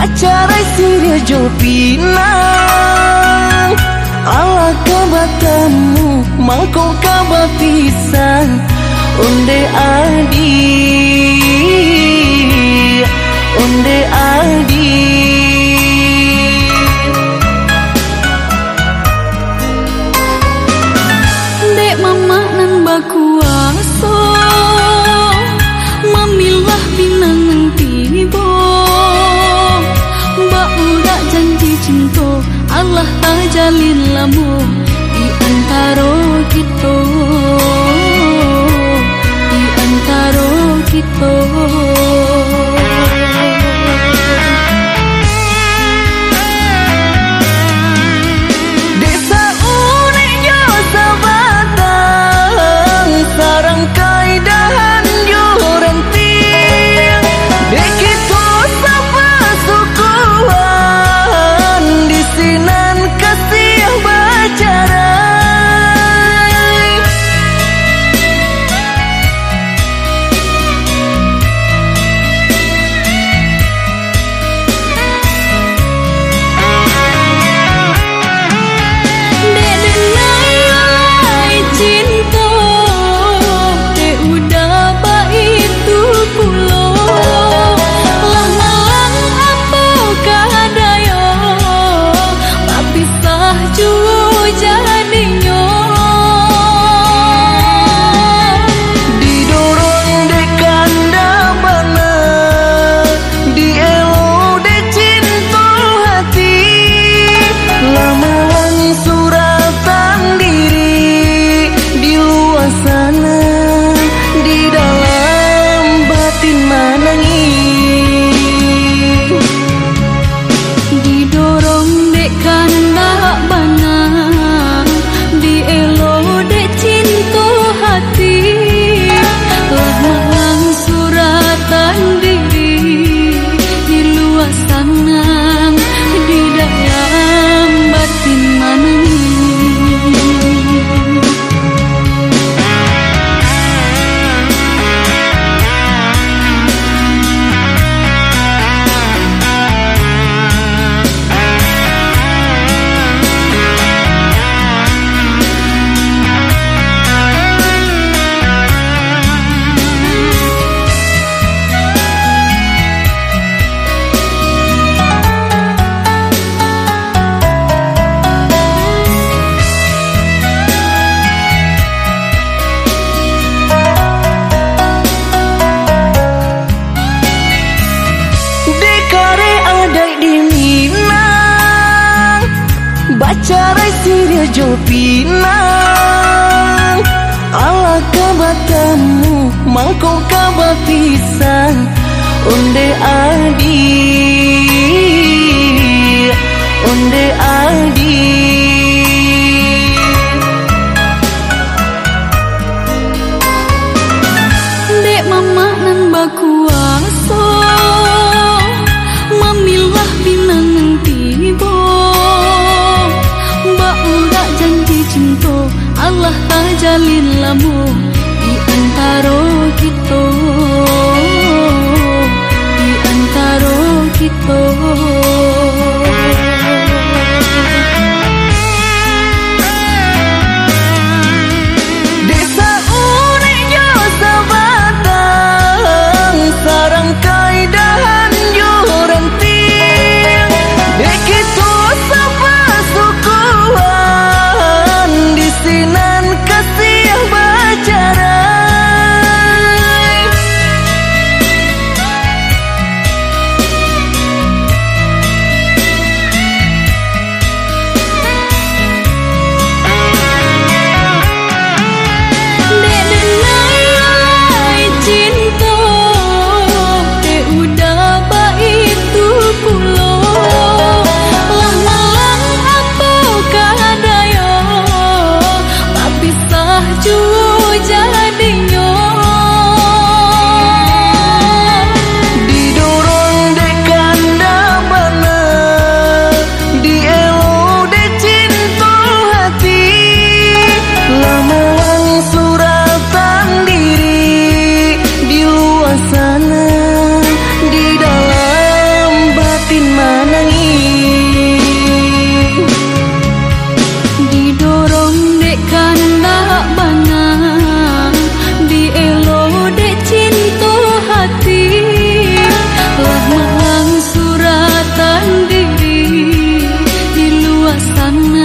Acara Siria Pinang, Ala kabatamu Mangkau kabat pisang Unde Allah ajalin lamu di antara kita. Di antara kita. Jo Pinang. Ala kabatamu Mangkau kabat pisang Unde adik 低头。one